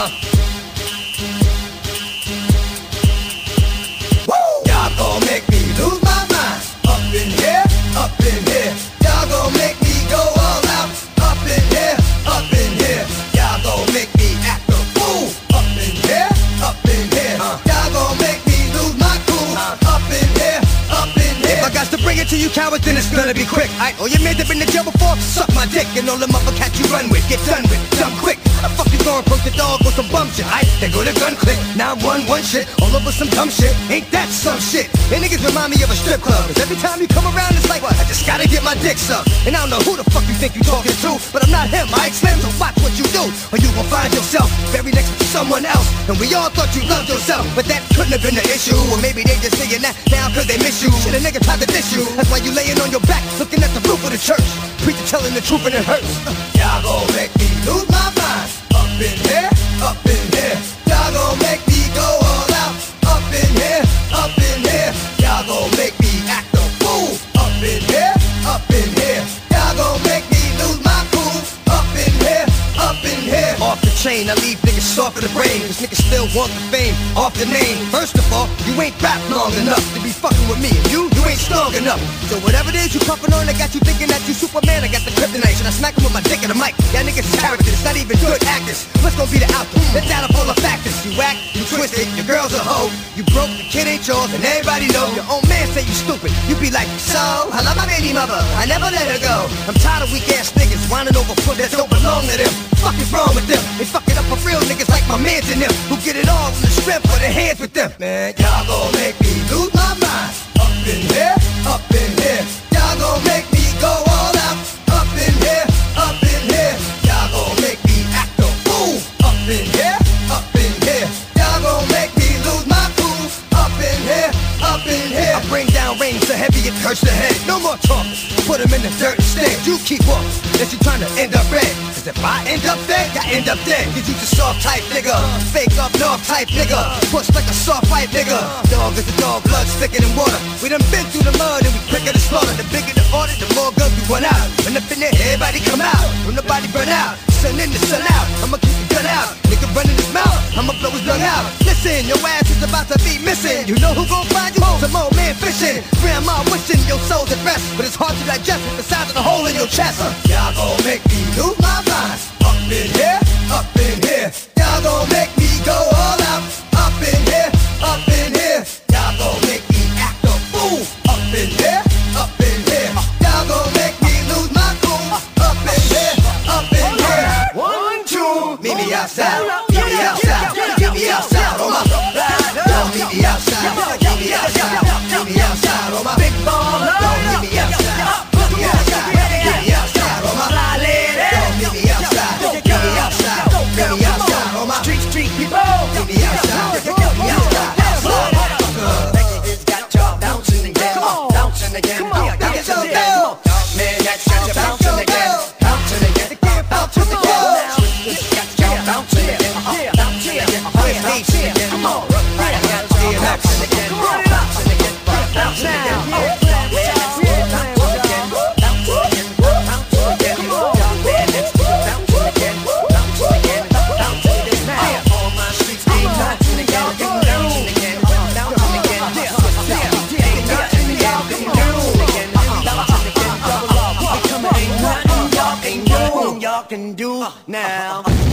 Y'all cowards, then it's gonna be quick. I, oh, you made have been to jail before? Suck my dick and all the motherfuckers you run with. Get done with, dumb quick. How the fuck you gonna approach the dog with some bum shit? I, they go to gun click. Now one one shit. All over some dumb shit. Ain't that some shit? And niggas remind me of a strip club. Cause every time you come around, it's like, what? I just gotta get my dick sucked. And I don't know who the fuck you think you talking to, but I'm not him. I Slim, so watch what you do, or you gon' find yourself very next to someone else. And we all thought you loved yourself, but that couldn't have been the issue. Or maybe they just saying that now cause they miss you. Shit, a nigga tried to diss you. That's why you laying on your back, looking at the roof of the church. Preacher telling the truth and it hurts. Y'all gon' make me lose chain, I leave niggas soft in the brain. Cause niggas still want the fame off the name. First of all, you ain't rap long enough to be fucking with me. And you, ain't strong enough. So whatever it is you puffin' on, I got you thinking that you Superman. I got the kryptonite. Should I smack him with my dick in the mic? Y'all niggas characters, not even good actors. What's gonna be the outcome? Let's add up all the factors. You act, you twisted, your girl's a hoe. You broke, the kid ain't yours, and everybody know. Your own man say you stupid. You be like, so, I love my baby mother. I never let her go. I'm tired of weak ass niggas whining over foot that don't belong to them. Fuck is wrong with them? They fucking up for real niggas like my mans in them who get it all from the strength of their hands with them. Man, y'all the head. No more talk. Put 'em in the dirt instead. You keep up. That you trying to end up red. Cause if I end up dead, I end up dead. Cause you just soft type nigga. Fake up north type nigga. Push like a soft fight nigga. Dog is a dog, blood thicker than water. We done been through the mud and we quicker to slaughter. The bigger the order, the more guns we run out. When up in there, everybody come out. When nobody burn out. Sun in the sun out. I'ma keep the gun out. Nigga running his mouth. I'ma blow his lung out. Listen, your ass about to be missing. You know who gon' find you? Some old man fishing. Grandma wishing your soul's at rest. But it's hard to digest with the size of the hole in your chest. Uh, y'all gon' make Now.